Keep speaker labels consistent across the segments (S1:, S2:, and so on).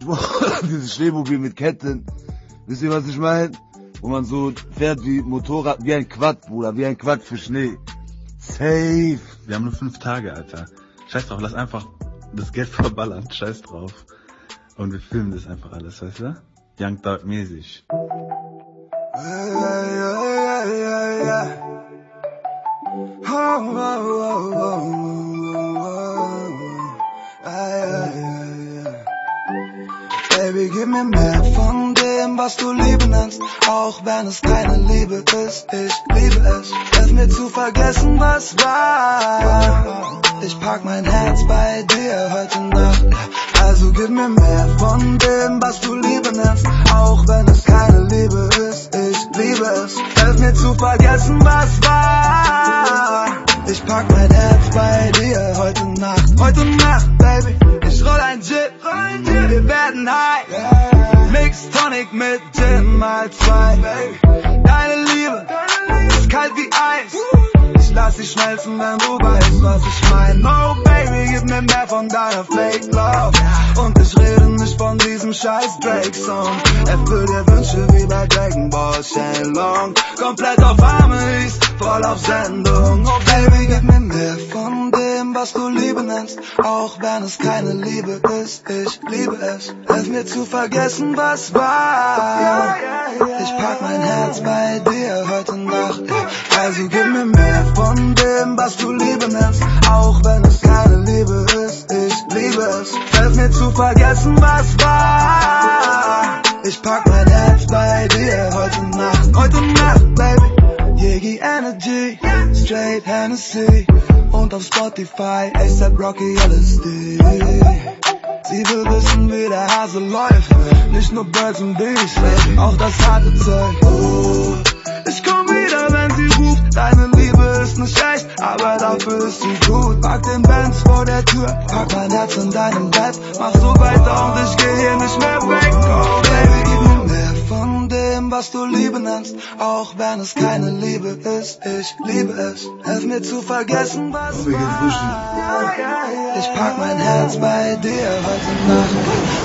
S1: Dieses Schneemobil mit Ketten. Wisst ihr, was ich meine? Wo man so fährt wie Motorrad, wie ein Quad, Bruder, wie ein Quad für Schnee. Safe.
S2: Wir haben nur fünf Tage, Alter. Scheiß drauf, lass einfach das Geld verballern. Scheiß drauf. Und wir filmen das einfach alles, weißt du? Young Dog mäßig.
S3: Baby, gib mir mehr von dem, was du Liebe nennst, auch wenn es keine Liebe ist. Ich liebe es, hilf mir zu vergessen, was war. Ich pack mein Herz bei dir heute Nacht. Also gib mir mehr von dem, was du Liebe nennst, auch wenn es keine Liebe ist. Ich liebe es, hilf mir zu vergessen, was war. Ich pack mein Herz bei dir heute Nacht. Heute Nacht, Baby. Ich roll ein Jet, Mix Tonic mit Gin mal zwei. Deine Liebe ist kalt wie Eis. Ich lass dich schmelzen, wenn du weißt, was ich mein. Oh Baby, gib mir mehr von deiner Fake Love. Und ich rede nicht von diesem scheiß Drake-Song. Erfüll dir Wünsche wie bei Dragon Ball Shenlong. Komplett auf Amis, voll auf Sendung. Oh Baby, gib mir mehr von dem, was du Liebe nennst. Auch wenn es keine Liebe ist, ich liebe es. Hilf mir zu vergessen, was war. Ich pack mein Herz bei dir heute Nacht. Also gib mir mehr von dem, was du Liebe nennst. Auch wenn es keine Liebe ist, ich liebe es. Hilf mir zu vergessen, was war. Ich pack mein Herz bei dir heute Nacht. Heute Nacht, Baby. Straight Hennessy und auf Spotify ASAP Rocky LSD. Sie will wissen, wie der Hase läuft, nicht nur Birds und Bees, auch das harte Zeug. Ich komm wieder, wenn sie ruft, deine Liebe ist nicht echt, aber dafür ist sie gut. Pack den Benz vor der Tür, pack mein Herz in deinem Bett, mach so weiter und ich geh hier nicht mehr weg. Oh was du Liebe nennst, auch wenn es keine Liebe ist. Ich liebe es, hilf mir zu vergessen, was war. Ich pack mein Herz bei dir heute Nacht.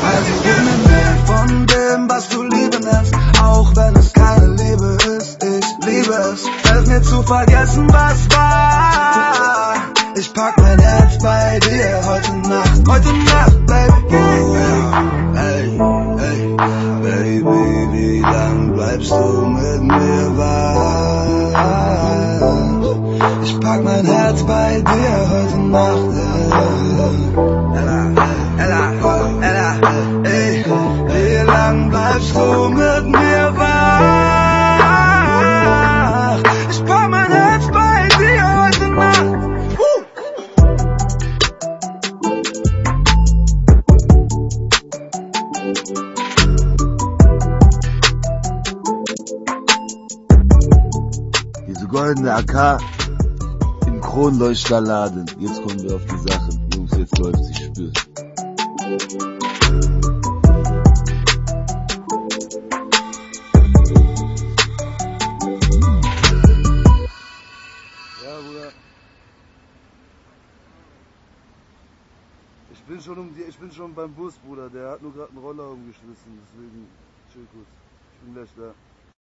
S3: Also gib mir mehr von dem, was du Liebe nennst, auch wenn es keine Liebe ist. Ich liebe es, hilf mir zu vergessen, was war. Ich pack mein Herz bei dir heute Nacht. Heute Nacht, Baby. Oh, mein Herz bei dir heute Nacht. Ella, Ella, Ella, ey, wie lang bleibst du mit mir wach? Ich pack mein Herz bei dir heute Nacht.
S1: Diese goldene AK im Kronleuchterladen. Jetzt kommen wir auf die Sachen. Jungs, jetzt läuft's, ich spür's. Ja, Bruder. Ich bin schon um die, ich bin schon beim Bus, Bruder. Der hat nur gerade einen Roller umgeschmissen, deswegen chill kurz. Ich bin gleich da.